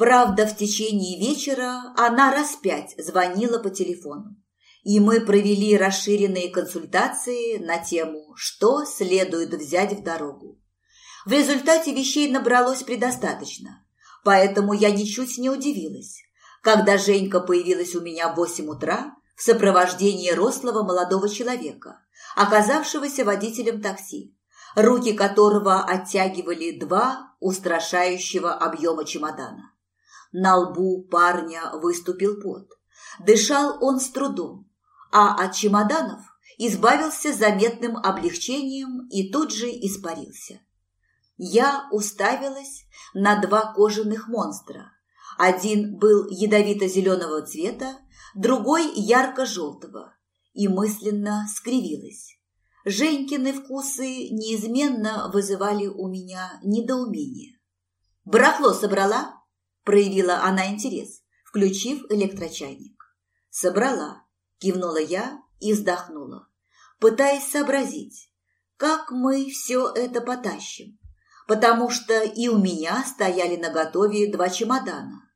Правда, в течение вечера она раз пять звонила по телефону, и мы провели расширенные консультации на тему, что следует взять в дорогу. В результате вещей набралось предостаточно, поэтому я ничуть не удивилась, когда Женька появилась у меня в восемь утра в сопровождении рослого молодого человека, оказавшегося водителем такси, руки которого оттягивали два устрашающего объема чемодана. На лбу парня выступил пот. Дышал он с трудом, а от чемоданов избавился заметным облегчением и тут же испарился. Я уставилась на два кожаных монстра. Один был ядовито-зеленого цвета, другой ярко-желтого, и мысленно скривилась. Женькины вкусы неизменно вызывали у меня недоумение. «Барахло собрала?» – проявила она интерес, включив электрочайник. «Собрала», – кивнула я и вздохнула, пытаясь сообразить, как мы все это потащим потому что и у меня стояли наготове два чемодана,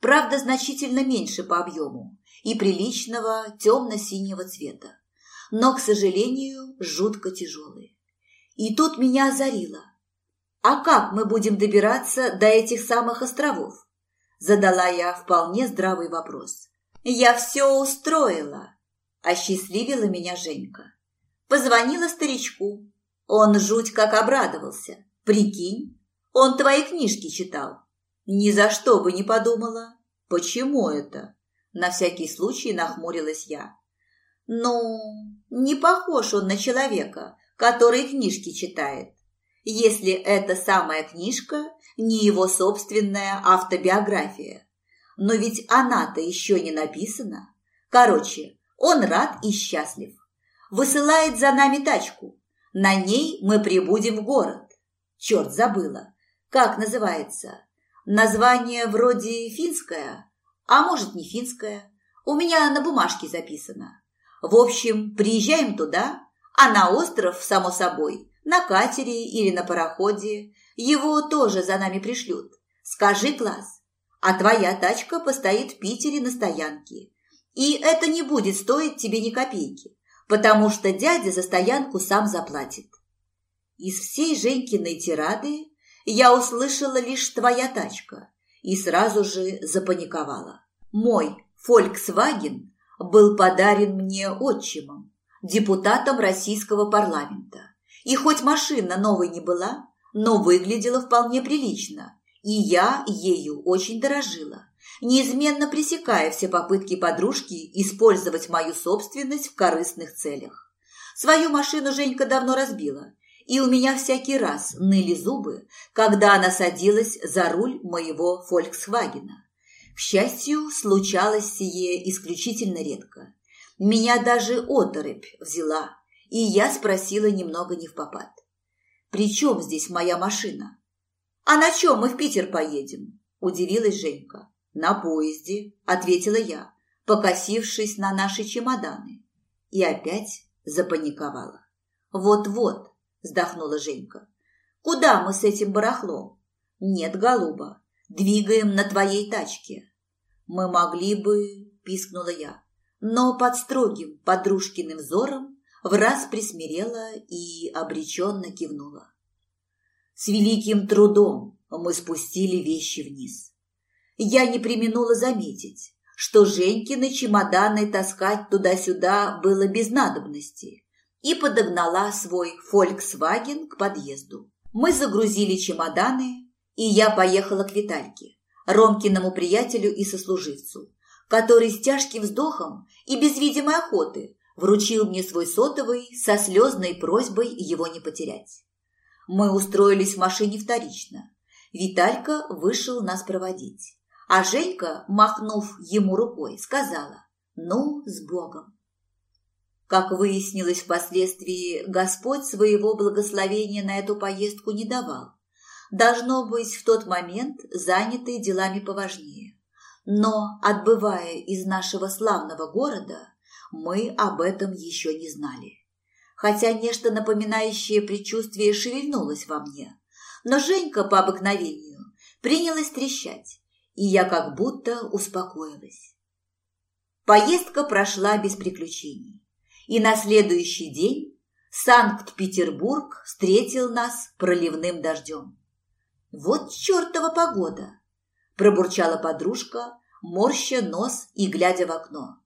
правда, значительно меньше по объему и приличного темно-синего цвета, но, к сожалению, жутко тяжелые. И тут меня озарило. А как мы будем добираться до этих самых островов? Задала я вполне здравый вопрос. Я все устроила, осчастливила меня Женька. Позвонила старичку. Он жуть как обрадовался. Прикинь, он твои книжки читал. Ни за что бы не подумала. Почему это? На всякий случай нахмурилась я. Ну, не похож он на человека, который книжки читает. Если эта самая книжка не его собственная автобиография. Но ведь она-то еще не написана. Короче, он рад и счастлив. Высылает за нами тачку. На ней мы прибудем в город. Черт, забыла. Как называется? Название вроде финское, а может не финское. У меня на бумажке записано. В общем, приезжаем туда, а на остров, само собой, на катере или на пароходе. Его тоже за нами пришлют. Скажи, класс, а твоя тачка постоит в Питере на стоянке. И это не будет стоить тебе ни копейки, потому что дядя за стоянку сам заплатит. Из всей Женькиной тирады я услышала лишь твоя тачка и сразу же запаниковала. Мой Volkswagen был подарен мне отчимом, депутатом российского парламента. И хоть машина новой не была, но выглядела вполне прилично, и я ею очень дорожила, неизменно пресекая все попытки подружки использовать мою собственность в корыстных целях. Свою машину Женька давно разбила и у меня всякий раз ныли зубы, когда она садилась за руль моего «Фольксвагена». К счастью, случалось сие исключительно редко. Меня даже оторопь взяла, и я спросила немного не в попад. «При чем здесь моя машина?» «А на чем мы в Питер поедем?» – удивилась Женька. «На поезде», – ответила я, покосившись на наши чемоданы. И опять запаниковала. «Вот-вот, вздохнула Женька. Куда мы с этим барахлом? Нет, голуба, двигаем на твоей тачке. Мы могли бы, пискнула я, но под строгим подружкиным взором в раз присмирела и обреченно кивнула. С великим трудом мы спустили вещи вниз. Я не применула заметить, что Женькины чемоданы таскать туда-сюда было без надобности, и подогнала свой «Фольксваген» к подъезду. Мы загрузили чемоданы, и я поехала к Витальке, Ромкиному приятелю и сослуживцу, который с тяжким вздохом и без видимой охоты вручил мне свой сотовый со слезной просьбой его не потерять. Мы устроились в машине вторично. Виталька вышел нас проводить, а Женька, махнув ему рукой, сказала «Ну, с Богом». Как выяснилось впоследствии, Господь своего благословения на эту поездку не давал. Должно быть, в тот момент занятые делами поважнее. Но, отбывая из нашего славного города, мы об этом еще не знали. Хотя нечто напоминающее предчувствие шевельнулось во мне. Но Женька по обыкновению принялась трещать, и я как будто успокоилась. Поездка прошла без приключений, и на следующий день Санкт-Петербург встретил нас проливным дождем. «Вот чертова погода!» – пробурчала подружка, морща нос и глядя в окно.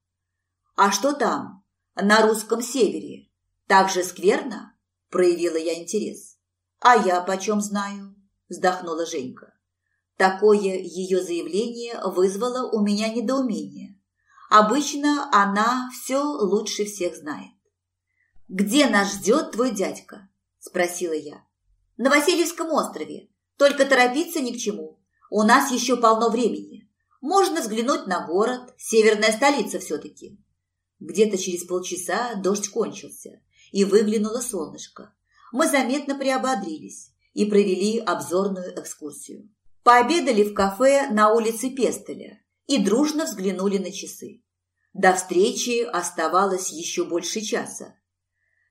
«А что там, на русском севере? Так же скверно?» – проявила я интерес. «А я почем знаю?» – вздохнула Женька. Такое ее заявление вызвало у меня недоумение. Обычно она все лучше всех знает. «Где нас ждет твой дядька?» – спросила я. «На Васильевском острове. Только торопиться ни к чему. У нас еще полно времени. Можно взглянуть на город, северная столица все-таки». Где-то через полчаса дождь кончился, и выглянуло солнышко. Мы заметно приободрились и провели обзорную экскурсию. Пообедали в кафе на улице Пестеля и дружно взглянули на часы. До встречи оставалось еще больше часа.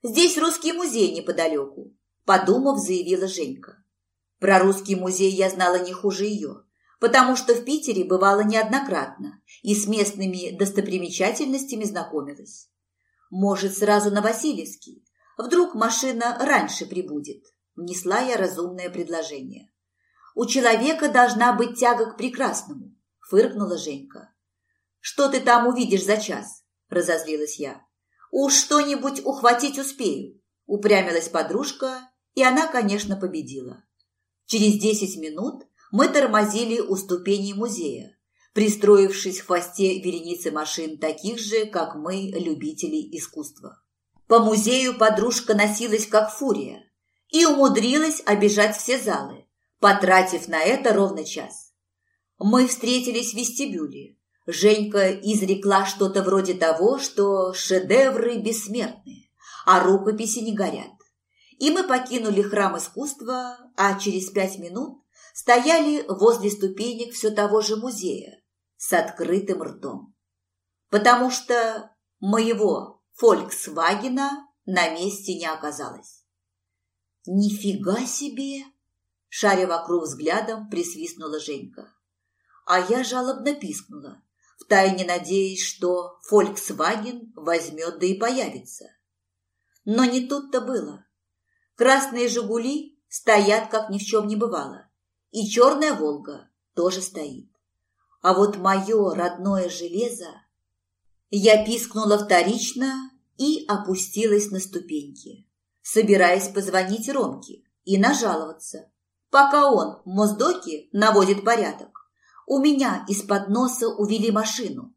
Здесь русский музей неподалеку», – подумав, заявила Женька. Про русский музей я знала не хуже ее, потому что в Питере бывала неоднократно и с местными достопримечательностями знакомилась. Может, сразу на Васильевский? Вдруг машина раньше прибудет? Внесла я разумное предложение. У человека должна быть тяга к прекрасному, фыркнула Женька. Что ты там увидишь за час? Разозлилась я. «Уж что-нибудь ухватить успею», – упрямилась подружка, и она, конечно, победила. Через десять минут мы тормозили у ступеней музея, пристроившись в хвосте вереницы машин таких же, как мы, любителей искусства. По музею подружка носилась как фурия и умудрилась обижать все залы, потратив на это ровно час. Мы встретились в вестибюле, Женька изрекла что-то вроде того, что шедевры бессмертные, а рукописи не горят. И мы покинули храм искусства, а через пять минут стояли возле ступенек все того же музея с открытым ртом. Потому что моего «Фольксвагена» на месте не оказалось. «Нифига себе!» – шаря вокруг взглядом, присвистнула Женька. А я жалобно пискнула втайне надеясь, что Volkswagen возьмет да и появится. Но не тут-то было. Красные «Жигули» стоят, как ни в чем не бывало, и черная «Волга» тоже стоит. А вот мое родное железо... Я пискнула вторично и опустилась на ступеньки, собираясь позвонить Ромке и нажаловаться, пока он в Моздоке наводит порядок. У меня из-под носа увели машину.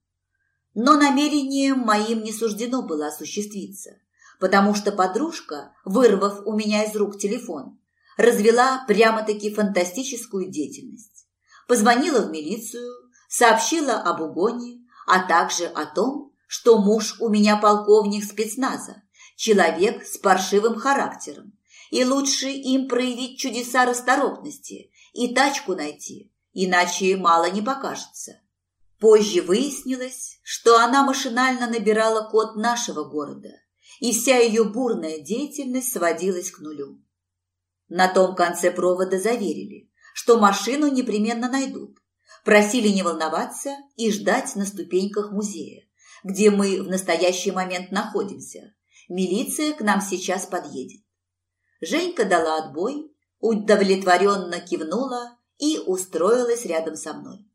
Но намерением моим не суждено было осуществиться, потому что подружка, вырвав у меня из рук телефон, развела прямо-таки фантастическую деятельность. Позвонила в милицию, сообщила об угоне, а также о том, что муж у меня полковник спецназа, человек с паршивым характером, и лучше им проявить чудеса расторопности и тачку найти, иначе мало не покажется. Позже выяснилось, что она машинально набирала код нашего города, и вся ее бурная деятельность сводилась к нулю. На том конце провода заверили, что машину непременно найдут, просили не волноваться и ждать на ступеньках музея, где мы в настоящий момент находимся. Милиция к нам сейчас подъедет. Женька дала отбой, удовлетворенно кивнула и устроилась рядом со мной.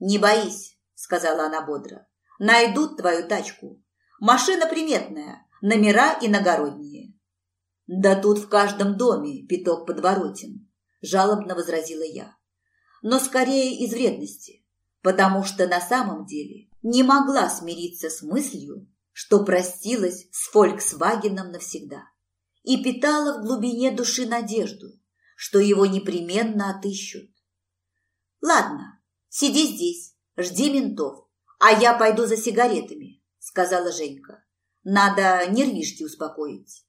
«Не боись», – сказала она бодро. «Найдут твою тачку. Машина приметная, номера иногородние». «Да тут в каждом доме пяток подворотен», – жалобно возразила я. «Но скорее из вредности, потому что на самом деле не могла смириться с мыслью, что простилась с Фольксвагеном навсегда и питала в глубине души надежду, что его непременно отыщут. «Ладно, сиди здесь, жди ментов, а я пойду за сигаретами», – сказала Женька. «Надо нервишки успокоить».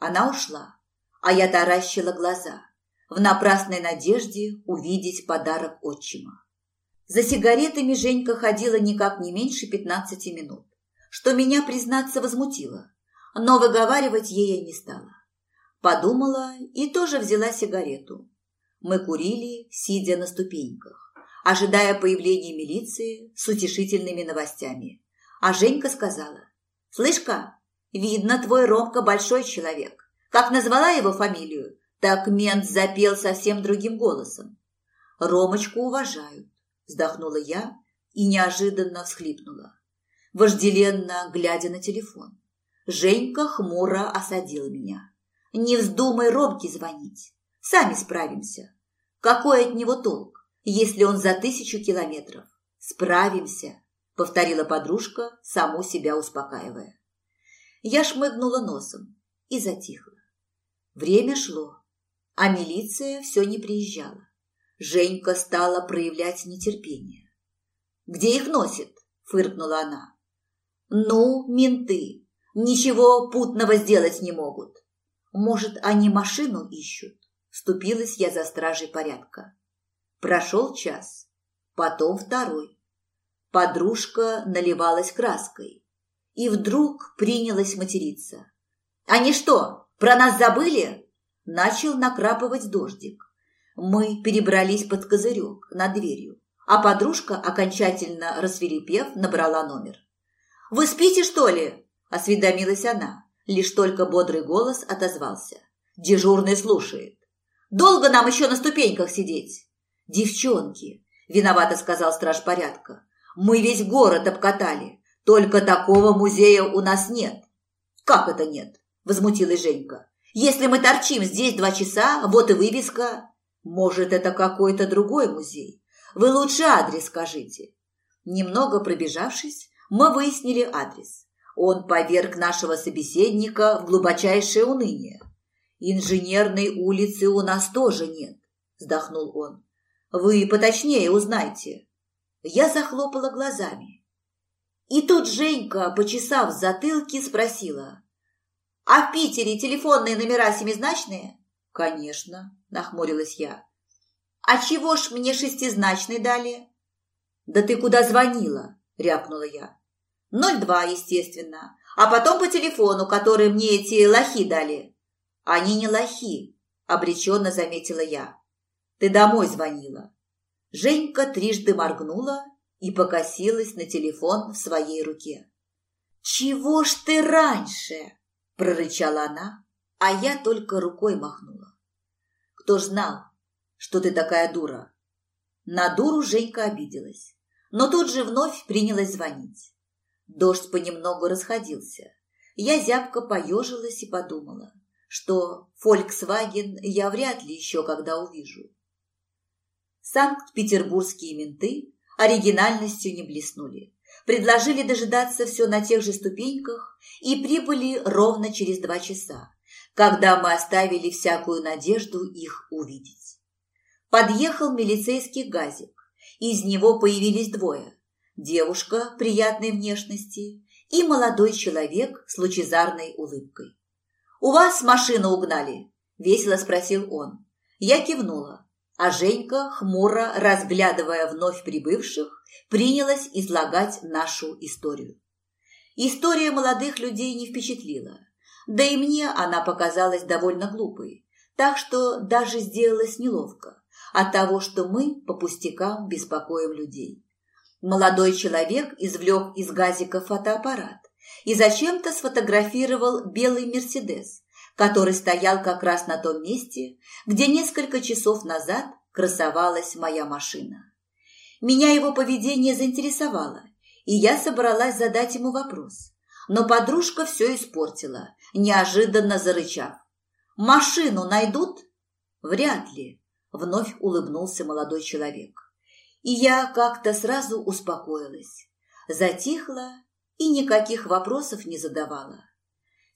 Она ушла, а я таращила глаза в напрасной надежде увидеть подарок отчима. За сигаретами Женька ходила никак не меньше пятнадцати минут, что меня, признаться, возмутило, но выговаривать ей я не стала. Подумала и тоже взяла сигарету, мы курили, сидя на ступеньках. ожидая появления милиции с утешительными новостями. А Женька сказала, «Слышь-ка, видно, твой Ромка большой человек. Как назвала его фамилию, так мент запел совсем другим голосом. Ромочку уважают, вздохнула я и неожиданно всхлипнула, вожделенно глядя на телефон. Женька хмуро осадила меня. «Не вздумай Ромке звонить. Сами справимся. Какой от него толк, если он за тысячу километров? Справимся», — повторила подружка, саму себя успокаивая. Я шмыгнула носом и затихла. Время шло, а милиция все не приезжала. Женька стала проявлять нетерпение. «Где их носит?» – фыркнула она. «Ну, менты, ничего путного сделать не могут. Может, они машину ищут?» Вступилась я за стражей порядка. Прошел час, потом второй. Подружка наливалась краской и вдруг принялась материться. «Они что, про нас забыли?» Начал накрапывать дождик. Мы перебрались под козырек над дверью, а подружка, окончательно рассверепев, набрала номер. «Вы спите, что ли?» – осведомилась она. Лишь только бодрый голос отозвался. Дежурный слушает. «Долго нам еще на ступеньках сидеть?» «Девчонки!» – виновато сказал страж порядка. «Мы весь город обкатали. Только такого музея у нас нет». «Как это нет?» – возмутилась Женька. «Если мы торчим здесь два часа, вот и вывеска». Может, это какой-то другой музей? Вы лучше адрес скажите. Немного пробежавшись, мы выяснили адрес. Он поверг нашего собеседника в глубочайшее уныние. «Инженерной улицы у нас тоже нет», – вздохнул он. «Вы поточнее узнайте». Я захлопала глазами. И тут Женька, почесав затылки, спросила. «А в Питере телефонные номера семизначные?» «Конечно», – нахмурилась я. «А чего ж мне шестизначный дали?» «Да ты куда звонила?» – рявкнула я. «Ноль два, естественно. А потом по телефону, который мне эти лохи дали». «Они не лохи», – обреченно заметила я. «Ты домой звонила». Женька трижды моргнула и покосилась на телефон в своей руке. «Чего ж ты раньше?» – прорычала она, а я только рукой махнула. Кто ж знал, что ты такая дура? На дуру Женька обиделась, но тут же вновь принялась звонить. Дождь понемногу расходился. Я зябко поежилась и подумала, что «Фольксваген» я вряд ли еще когда увижу. Санкт-Петербургские менты оригинальностью не блеснули. Предложили дожидаться все на тех же ступеньках и прибыли ровно через два часа, когда мы оставили всякую надежду их увидеть. Подъехал милицейский газик. Из него появились двое. Девушка приятной внешности и молодой человек с лучезарной улыбкой. «У вас машину угнали?» – весело спросил он. Я кивнула, а Женька, хмуро разглядывая вновь прибывших, принялась излагать нашу историю. История молодых людей не впечатлила. Да и мне она показалась довольно глупой, так что даже сделалось неловко от того, что мы по пустякам беспокоим людей. Молодой человек извлек из газика фотоаппарат и зачем-то сфотографировал белый «Мерседес», который стоял как раз на том месте, где несколько часов назад красовалась моя машина. Меня его поведение заинтересовало, и я собралась задать ему вопрос. Но подружка все испортила, неожиданно зарычав. «Машину найдут?» «Вряд ли», – вновь улыбнулся молодой человек. И я как-то сразу успокоилась, затихла и никаких вопросов не задавала.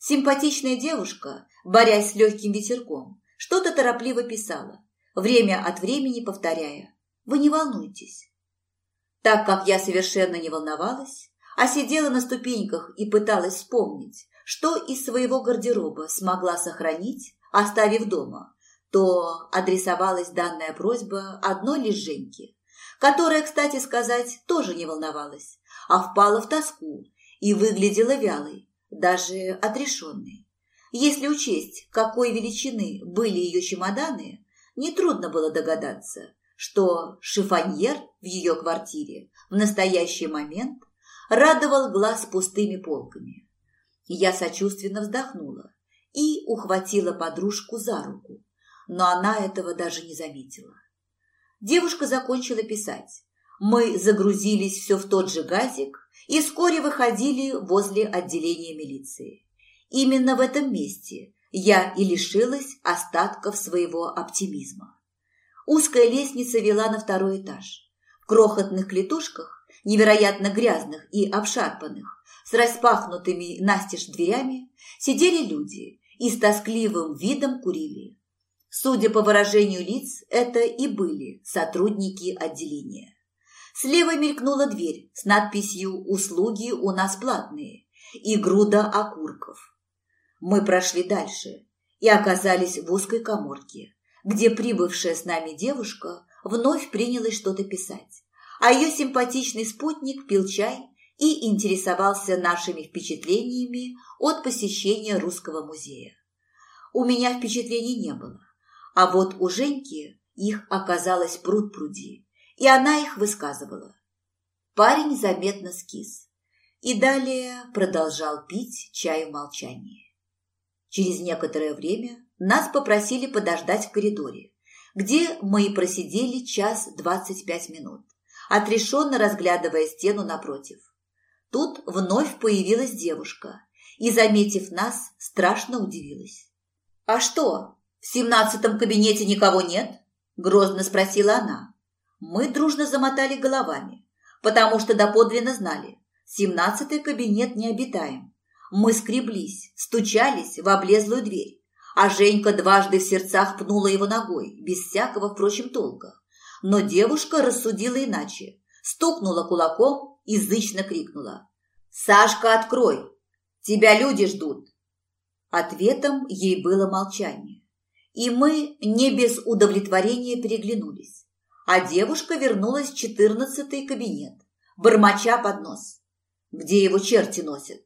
Симпатичная девушка, борясь с легким ветерком, что-то торопливо писала, время от времени повторяя «Вы не волнуйтесь». Так как я совершенно не волновалась, а сидела на ступеньках и пыталась вспомнить, что из своего гардероба смогла сохранить, оставив дома, то адресовалась данная просьба одной лишь Женьке, которая, кстати сказать, тоже не волновалась, а впала в тоску и выглядела вялой, даже отрешенной. Если учесть, какой величины были ее чемоданы, нетрудно было догадаться, что шифоньер в ее квартире в настоящий момент радовал глаз пустыми полками. Я сочувственно вздохнула и ухватила подружку за руку, но она этого даже не заметила. Девушка закончила писать. Мы загрузились все в тот же газик и вскоре выходили возле отделения милиции. Именно в этом месте я и лишилась остатков своего оптимизма. Узкая лестница вела на второй этаж. В крохотных клетушках, невероятно грязных и обшарпанных, с распахнутыми настежь дверями, сидели люди и с тоскливым видом курили. Судя по выражению лиц, это и были сотрудники отделения. Слева мелькнула дверь с надписью «Услуги у нас платные» и груда окурков. Мы прошли дальше и оказались в узкой коморке, где прибывшая с нами девушка вновь принялась что-то писать, а ее симпатичный спутник пил чай и интересовался нашими впечатлениями от посещения Русского музея. У меня впечатлений не было. А вот у Женьки их оказалось пруд-пруди, и она их высказывала. Парень заметно скис и далее продолжал пить чай в молчании. Через некоторое время нас попросили подождать в коридоре, где мы и просидели час двадцать пять минут, отрешенно разглядывая стену напротив. Тут вновь появилась девушка и, заметив нас, страшно удивилась. «А что, «В семнадцатом кабинете никого нет?» – грозно спросила она. Мы дружно замотали головами, потому что доподлинно знали, семнадцатый кабинет не обитаем. Мы скреблись, стучались в облезлую дверь, а Женька дважды в сердцах пнула его ногой, без всякого, впрочем, толка. Но девушка рассудила иначе, стукнула кулаком и зычно крикнула. «Сашка, открой! Тебя люди ждут!» Ответом ей было молчание и мы не без удовлетворения переглянулись. А девушка вернулась в четырнадцатый кабинет, бормоча под нос. Где его черти носят?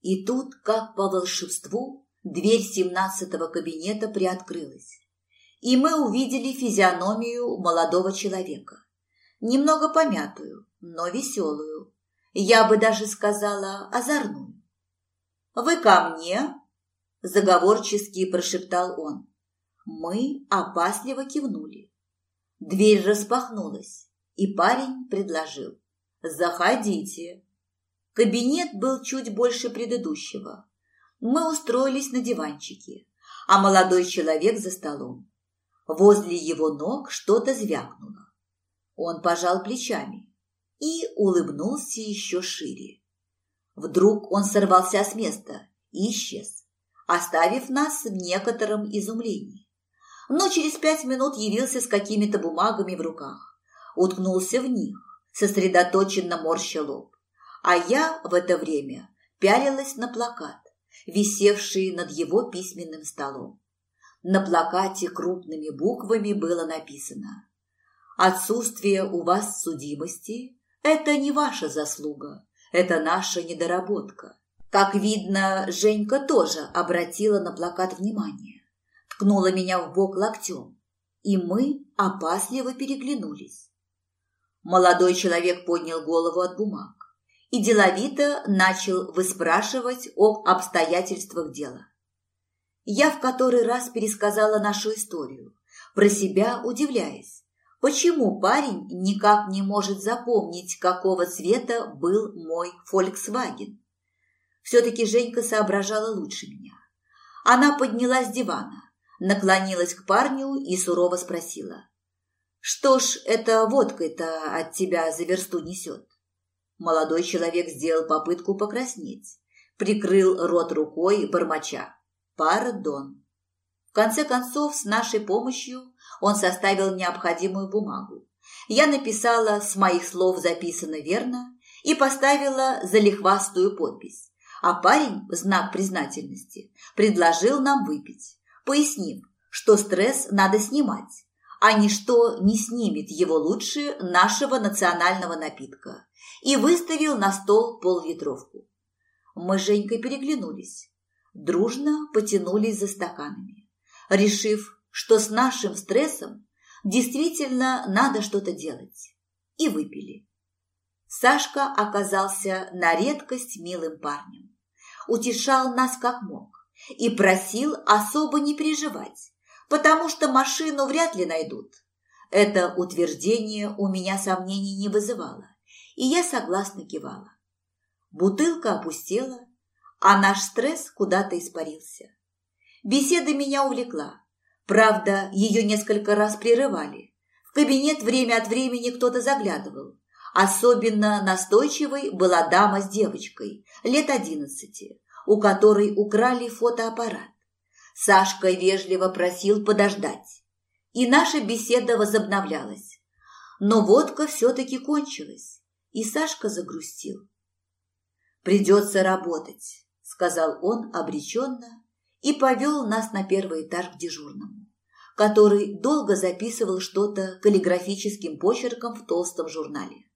И тут, как по волшебству, дверь семнадцатого кабинета приоткрылась. И мы увидели физиономию молодого человека. Немного помятую, но веселую. Я бы даже сказала озорную. «Вы ко мне?» – заговорчески прошептал он. Мы опасливо кивнули. Дверь распахнулась, и парень предложил. «Заходите». Кабинет был чуть больше предыдущего. Мы устроились на диванчике, а молодой человек за столом. Возле его ног что-то звякнуло. Он пожал плечами и улыбнулся еще шире. Вдруг он сорвался с места и исчез, оставив нас в некотором изумлении но через пять минут явился с какими-то бумагами в руках. Уткнулся в них, сосредоточенно морща лоб. А я в это время пялилась на плакат, висевший над его письменным столом. На плакате крупными буквами было написано «Отсутствие у вас судимости – это не ваша заслуга, это наша недоработка». Как видно, Женька тоже обратила на плакат внимание ткнула меня в бок локтем, и мы опасливо переглянулись. Молодой человек поднял голову от бумаг и деловито начал выспрашивать об обстоятельствах дела. Я в который раз пересказала нашу историю, про себя удивляясь, почему парень никак не может запомнить, какого цвета был мой «Фольксваген». Все-таки Женька соображала лучше меня. Она поднялась с дивана, наклонилась к парню и сурово спросила. «Что ж это водкой-то от тебя за версту несет?» Молодой человек сделал попытку покраснеть, прикрыл рот рукой бормоча. «Пардон». В конце концов, с нашей помощью он составил необходимую бумагу. Я написала «с моих слов записано верно» и поставила залихвастую подпись, а парень, в знак признательности, предложил нам выпить пояснив, что стресс надо снимать, а ничто не снимет его лучше нашего национального напитка, и выставил на стол поллитровку. Мы с Женькой переглянулись, дружно потянулись за стаканами, решив, что с нашим стрессом действительно надо что-то делать. и выпили. Сашка оказался на редкость милым парнем. Утешал нас как мог и просил особо не переживать, потому что машину вряд ли найдут. Это утверждение у меня сомнений не вызывало, и я согласно кивала. Бутылка опустела, а наш стресс куда-то испарился. Беседа меня увлекла. Правда, ее несколько раз прерывали. В кабинет время от времени кто-то заглядывал. Особенно настойчивой была дама с девочкой, лет одиннадцати, у которой украли фотоаппарат. Сашка вежливо просил подождать, и наша беседа возобновлялась. Но водка все-таки кончилась, и Сашка загрустил. «Придется работать», – сказал он обреченно и повел нас на первый этаж к дежурному, который долго записывал что-то каллиграфическим почерком в толстом журнале.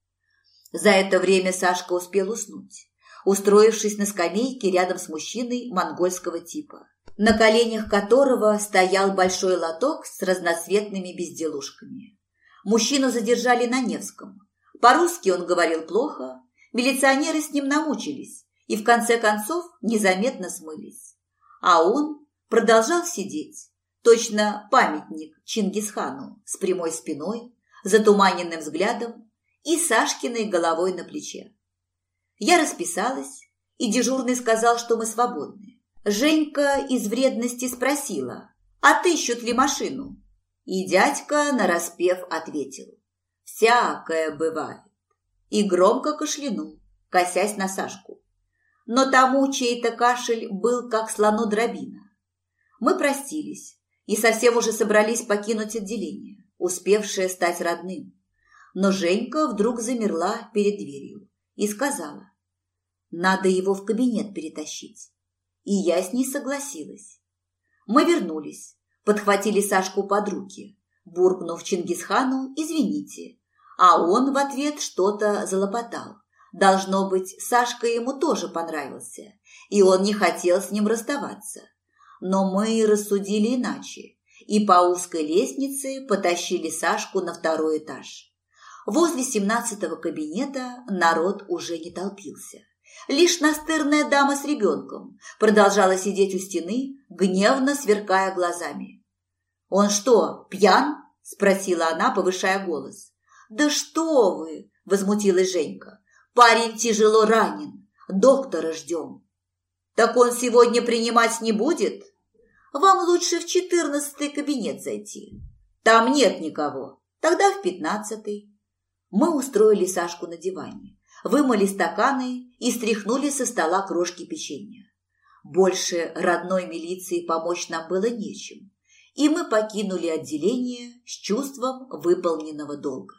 За это время Сашка успел уснуть, устроившись на скамейке рядом с мужчиной монгольского типа, на коленях которого стоял большой лоток с разноцветными безделушками. Мужчину задержали на Невском. По-русски он говорил плохо, милиционеры с ним намучились и в конце концов незаметно смылись. А он продолжал сидеть, точно памятник Чингисхану с прямой спиной, затуманенным взглядом и Сашкиной головой на плече. Я расписалась, и дежурный сказал, что мы свободны. Женька из вредности спросила, отыщут ли машину. И дядька нараспев ответил, всякое бывает. И громко кашлянул, косясь на Сашку. Но тому чей-то кашель был как слону дробина. Мы простились и совсем уже собрались покинуть отделение, успевшее стать родным. Но Женька вдруг замерла перед дверью и сказала, «Надо его в кабинет перетащить». И я с ней согласилась. Мы вернулись, подхватили Сашку под руки, буркнув Чингисхану «извините», а он в ответ что-то залопотал. Должно быть, Сашка ему тоже понравился, и он не хотел с ним расставаться. Но мы рассудили иначе, и по узкой лестнице потащили Сашку на второй этаж. Возле семнадцатого кабинета народ уже не толпился. Лишь настырная дама с ребенком продолжала сидеть у стены, гневно сверкая глазами. «Он что, пьян?» – спросила она, повышая голос. «Да что вы!» – возмутилась Женька. «Парень тяжело ранен. Доктора ждем». «Так он сегодня принимать не будет?» «Вам лучше в четырнадцатый кабинет зайти. Там нет никого. Тогда в пятнадцатый». Мы устроили Сашку на диване, вымыли стаканы и стряхнули со стола крошки печенья. Больше родной милиции помочь нам было нечем, и мы покинули отделение с чувством выполненного долга.